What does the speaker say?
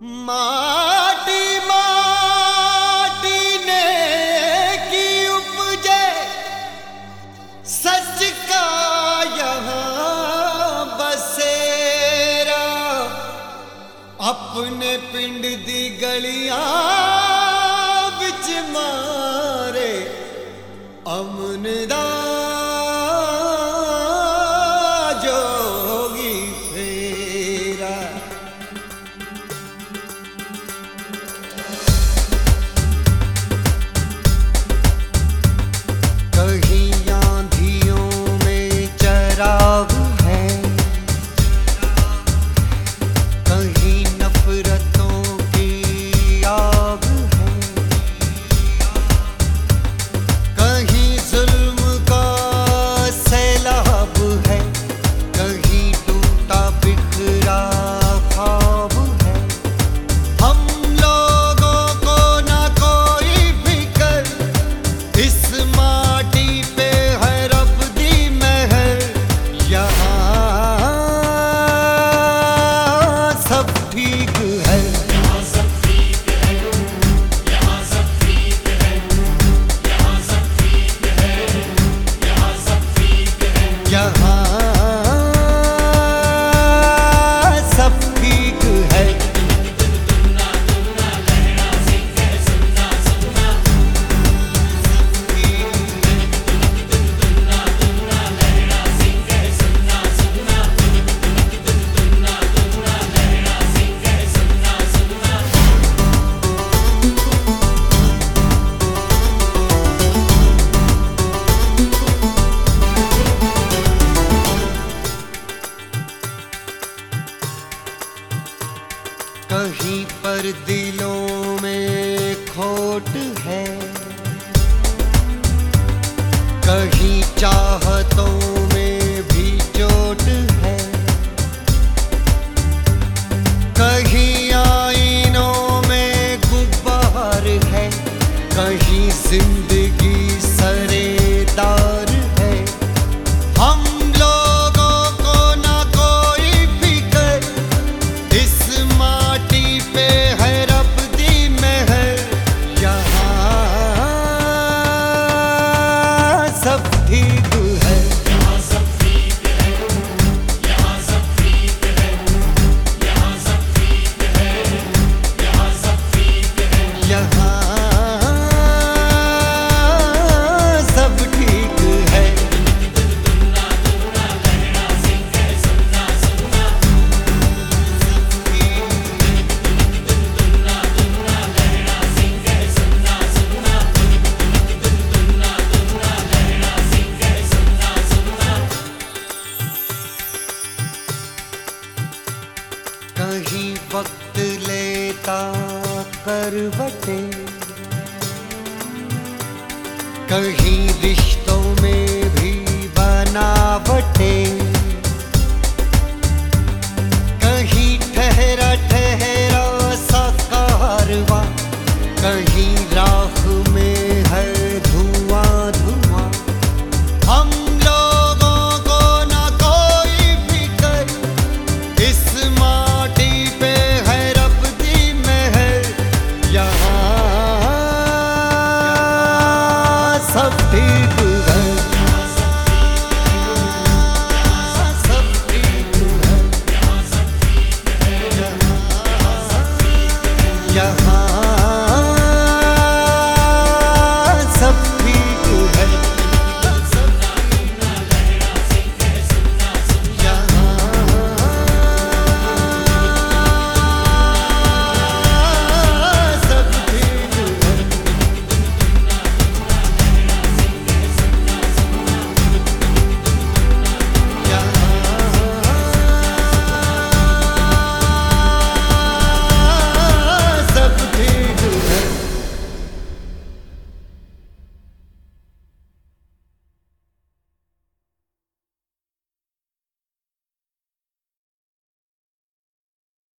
माटी माटी ने की उपजे। सच का यहाँ बसेरा। अपने पिंड दी गलियाँ कहीं पर दिलों में खोट है। कहीं चाहतों में भी चोट है। कहीं आईनों में गुब्बार है। कहीं ज़िंदगी का करवटे। कहीं रिश्तों में भी बनावटे। कहीं ठहरा ठहरा सा कारवा कहीं राह தீர்ப்புகள்